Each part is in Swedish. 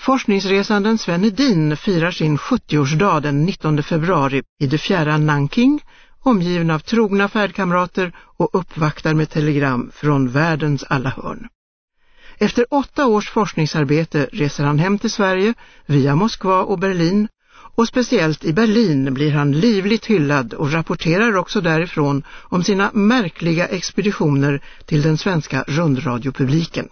Forskningsresanden Sven Edin firar sin 70-årsdag den 19 februari i det fjärran Nanking, omgiven av trogna färdkamrater och uppvaktar med telegram från världens alla hörn. Efter åtta års forskningsarbete reser han hem till Sverige via Moskva och Berlin och speciellt i Berlin blir han livligt hyllad och rapporterar också därifrån om sina märkliga expeditioner till den svenska rundradiopubliken.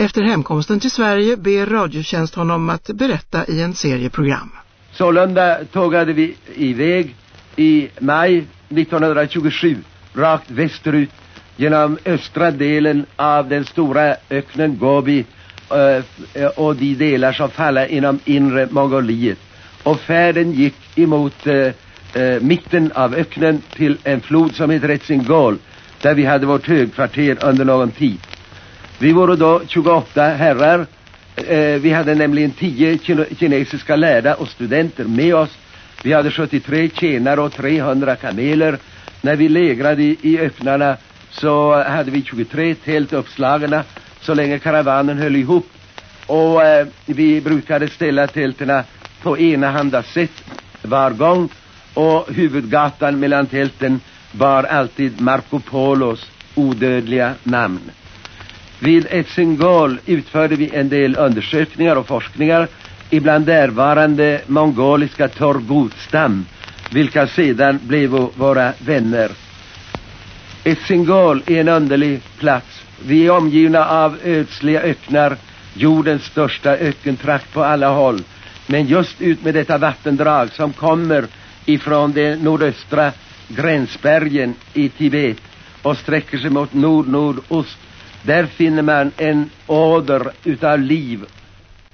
Efter hemkomsten till Sverige ber Radiotjänst honom att berätta i en serie program. Sålunda tågade vi iväg i maj 1927 rakt västerut genom östra delen av den stora öknen Gobi eh, och de delar som faller inom inre Mongoliet. Och färden gick emot eh, eh mitten av öknen till en flod som heter Retsingol där vi hade vårt högkvarter under någon tid. Vi var då 28 herrar. Eh, vi hade nämligen 10 kinesiska lärda och studenter med oss. Vi hade 73 tjänare och 300 kameler. När vi lägrade i, i öppnarna så hade vi 23 tält uppslagna så länge karavanen höll ihop. Och eh, vi brukade ställa tälterna på enahanda sätt var gång. Och huvudgatan mellan tälten bar alltid Marco Polos odödliga namn. Vid Etsingol utförde vi en del undersökningar och forskningar ibland därvarande mongoliska torgotstam, vilka sedan blev våra vänner. Etsingol är en underlig plats. Vi är omgivna av ödsliga öknar, jordens största ökentrakt på alla håll. Men just ut med detta vattendrag som kommer ifrån de nordöstra gränsbergen i Tibet och sträcker sig mot nord-nordost där finner man en åder utav liv